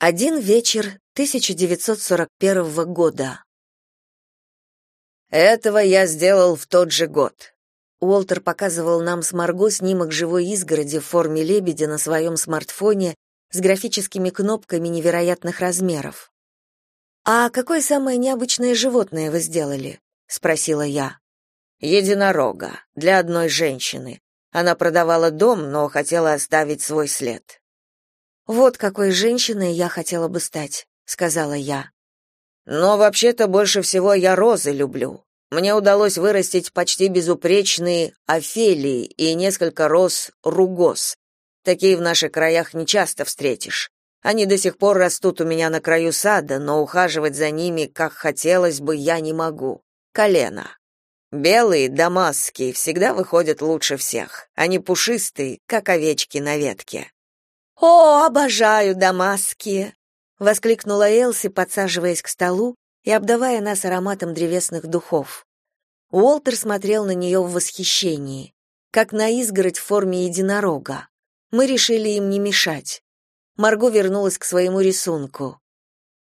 Один вечер 1941 года. Этого я сделал в тот же год. Уолтер показывал нам с Марго снимок живой изгороди в форме лебедя на своем смартфоне с графическими кнопками невероятных размеров. «А какое самое необычное животное вы сделали?» — спросила я. «Единорога, для одной женщины. Она продавала дом, но хотела оставить свой след». «Вот какой женщиной я хотела бы стать», — сказала я. «Но вообще-то больше всего я розы люблю. Мне удалось вырастить почти безупречные офелии и несколько роз ругос. Такие в наших краях не часто встретишь. Они до сих пор растут у меня на краю сада, но ухаживать за ними, как хотелось бы, я не могу. Колено. Белые, дамасские, всегда выходят лучше всех. Они пушистые, как овечки на ветке. «О, обожаю дамасские!» — воскликнула Элси, подсаживаясь к столу и обдавая нас ароматом древесных духов. Уолтер смотрел на нее в восхищении, как на изгородь в форме единорога. Мы решили им не мешать. Марго вернулась к своему рисунку.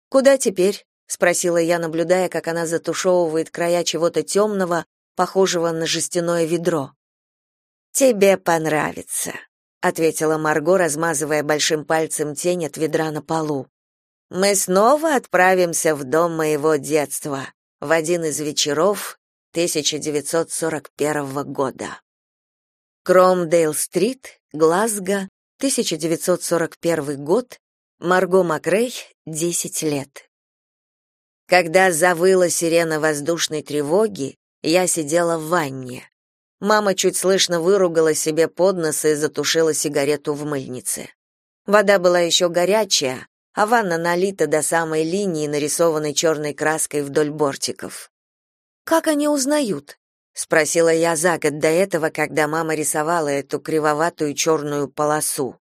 «Куда теперь?» — спросила я, наблюдая, как она затушевывает края чего-то темного, похожего на жестяное ведро. «Тебе понравится», — ответила Марго, размазывая большим пальцем тень от ведра на полу. Мы снова отправимся в дом моего детства в один из вечеров 1941 года. Кромдейл-стрит, Глазго, 1941 год, Марго Макрей, 10 лет. Когда завыла сирена воздушной тревоги, я сидела в ванне. Мама чуть слышно выругала себе под нос и затушила сигарету в мыльнице. Вода была еще горячая, а ванна налита до самой линии, нарисованной черной краской вдоль бортиков. «Как они узнают?» — спросила я за год до этого, когда мама рисовала эту кривоватую черную полосу.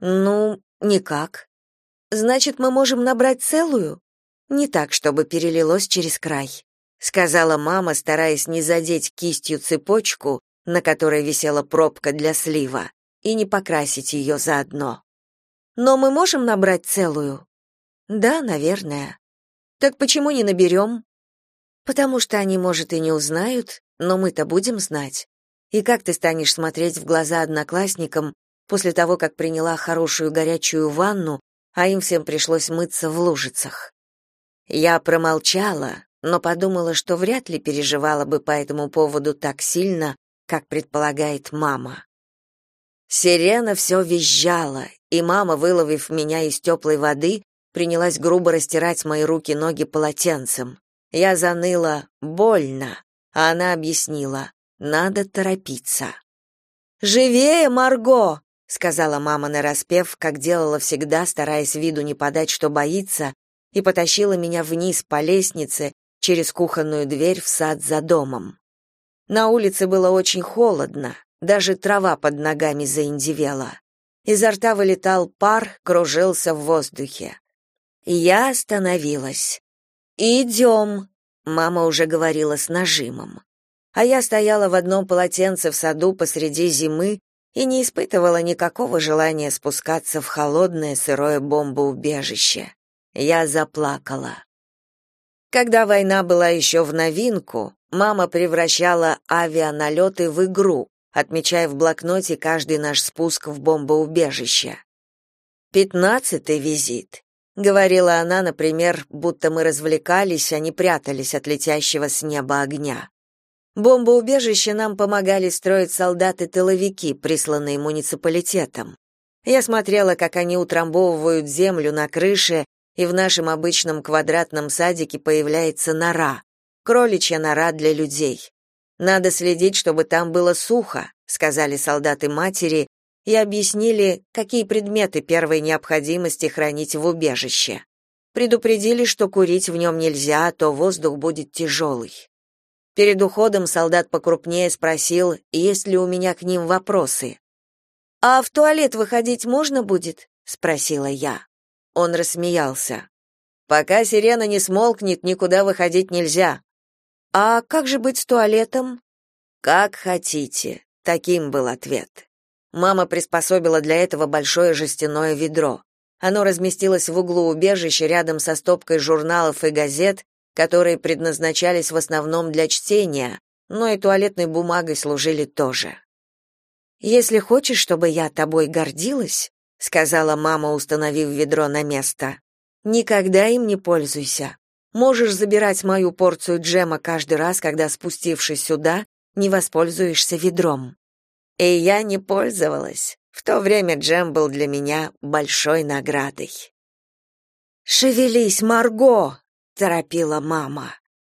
«Ну, никак. Значит, мы можем набрать целую? Не так, чтобы перелилось через край», — сказала мама, стараясь не задеть кистью цепочку, на которой висела пробка для слива, и не покрасить ее заодно. Но мы можем набрать целую? Да, наверное. Так почему не наберем? Потому что они, может, и не узнают, но мы-то будем знать. И как ты станешь смотреть в глаза одноклассникам после того, как приняла хорошую горячую ванну, а им всем пришлось мыться в лужицах? Я промолчала, но подумала, что вряд ли переживала бы по этому поводу так сильно, как предполагает мама. Сирена все визжала, и мама, выловив меня из теплой воды, принялась грубо растирать мои руки-ноги полотенцем. Я заныла «больно», а она объяснила «надо торопиться». «Живее, Марго!» — сказала мама нараспев, как делала всегда, стараясь виду не подать, что боится, и потащила меня вниз по лестнице через кухонную дверь в сад за домом. На улице было очень холодно, даже трава под ногами заиндевела. Изо рта вылетал пар, кружился в воздухе. Я остановилась. «Идем», — мама уже говорила с нажимом. А я стояла в одном полотенце в саду посреди зимы и не испытывала никакого желания спускаться в холодное сырое бомбоубежище. Я заплакала. Когда война была еще в новинку, мама превращала авианалеты в игру, отмечая в блокноте каждый наш спуск в бомбоубежище. «Пятнадцатый визит», — говорила она, например, будто мы развлекались, а не прятались от летящего с неба огня. Бомбоубежище нам помогали строить солдаты-тыловики, присланные муниципалитетом. Я смотрела, как они утрамбовывают землю на крыше, и в нашем обычном квадратном садике появляется нора, кроличья нора для людей. Надо следить, чтобы там было сухо, сказали солдаты матери и объяснили, какие предметы первой необходимости хранить в убежище. Предупредили, что курить в нем нельзя, а то воздух будет тяжелый. Перед уходом солдат покрупнее спросил, есть ли у меня к ним вопросы. «А в туалет выходить можно будет?» — спросила я. Он рассмеялся. «Пока сирена не смолкнет, никуда выходить нельзя. А как же быть с туалетом? Как хотите, таким был ответ. Мама приспособила для этого большое жестяное ведро. Оно разместилось в углу убежища рядом со стопкой журналов и газет, которые предназначались в основном для чтения, но и туалетной бумагой служили тоже. Если хочешь, чтобы я тобой гордилась, сказала мама, установив ведро на место. Никогда им не пользуйся. Можешь забирать мою порцию джема каждый раз, когда спустившись сюда, не воспользуешься ведром. И я не пользовалась. В то время джем был для меня большой наградой. «Шевелись, Марго!» — торопила мама.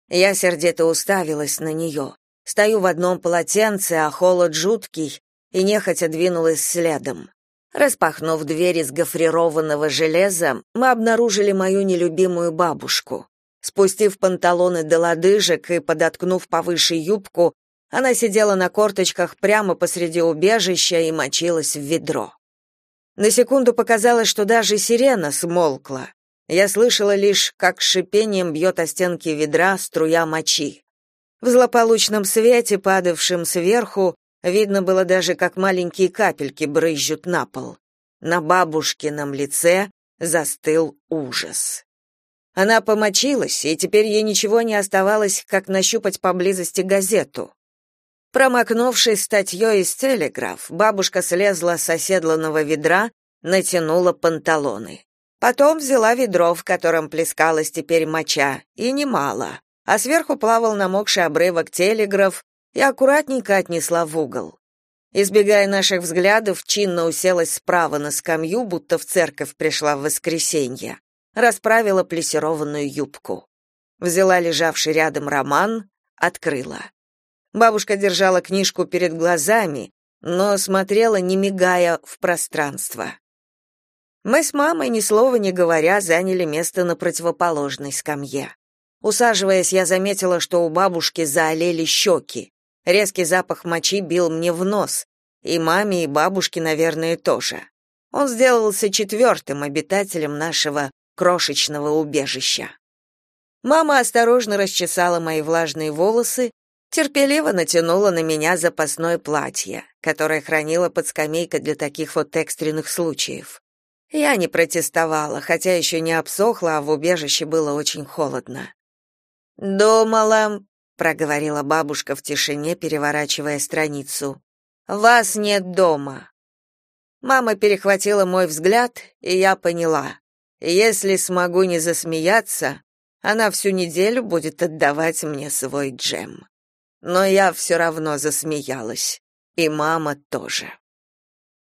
Я сердито уставилась на нее. Стою в одном полотенце, а холод жуткий, и нехотя двинулась следом. Распахнув дверь из гофрированного железа, мы обнаружили мою нелюбимую бабушку. Спустив панталоны до лодыжек и подоткнув повыше юбку, она сидела на корточках прямо посреди убежища и мочилась в ведро. На секунду показалось, что даже сирена смолкла. Я слышала лишь, как шипением бьет о стенки ведра струя мочи. В злополучном свете, падавшем сверху, видно было даже, как маленькие капельки брызжут на пол. На бабушкином лице застыл ужас. Она помочилась, и теперь ей ничего не оставалось, как нащупать поблизости газету. Промокнувшись статьей из «Телеграф», бабушка слезла с оседланного ведра, натянула панталоны. Потом взяла ведро, в котором плескалась теперь моча, и немало, а сверху плавал намокший обрывок «Телеграф» и аккуратненько отнесла в угол. Избегая наших взглядов, чинно уселась справа на скамью, будто в церковь пришла в воскресенье. Расправила плессированную юбку. Взяла лежавший рядом роман, открыла. Бабушка держала книжку перед глазами, но смотрела, не мигая, в пространство. Мы с мамой, ни слова не говоря, заняли место на противоположной скамье. Усаживаясь, я заметила, что у бабушки заолели щеки. Резкий запах мочи бил мне в нос, и маме, и бабушке, наверное, тоже. Он сделался четвертым обитателем нашего крошечного убежища. Мама осторожно расчесала мои влажные волосы терпеливо натянула на меня запасное платье, которое хранила под скамейкой для таких вот экстренных случаев. Я не протестовала, хотя еще не обсохла, а в убежище было очень холодно. «Думала», — проговорила бабушка в тишине, переворачивая страницу, — «вас нет дома». Мама перехватила мой взгляд, и я поняла. Если смогу не засмеяться, она всю неделю будет отдавать мне свой джем но я все равно засмеялась, и мама тоже.